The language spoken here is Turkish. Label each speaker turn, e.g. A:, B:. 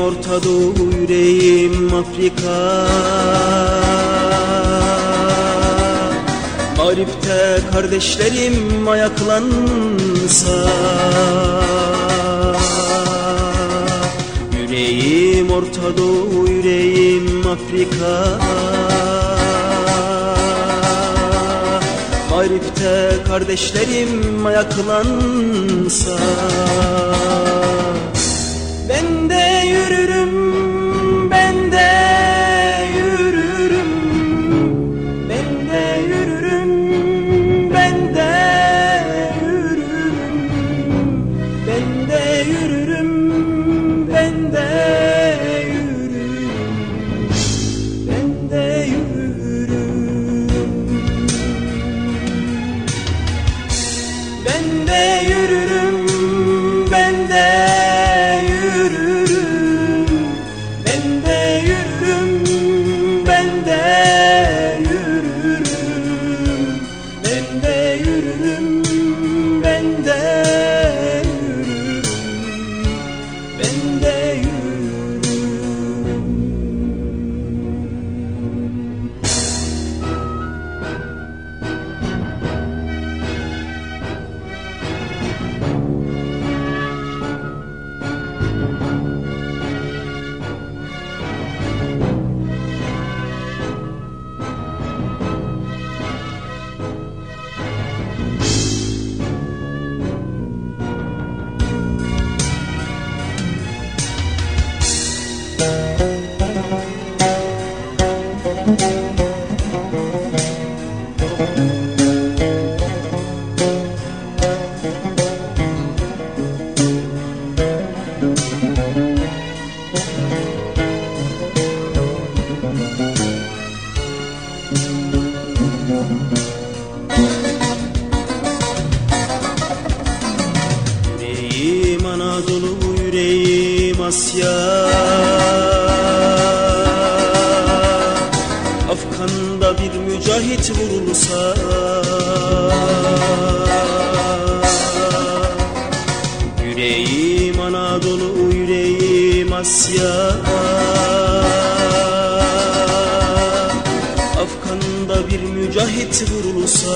A: Orta Doğu yüreğim Afrika. Mağrip'te kardeşlerim ayaklansa. Yüreğim Orta yüreğim Afrika. Mağrip'te kardeşlerim ayaklansa ben de yürürüm, ben de yürürüm, ben de yürürüm, ben de Yüreğim Anadolu, yüreğim Asya mücahit vurulsa. Yüreğim Anadolu, yüreğim Asya. Afkan'da bir mücahit vurulsa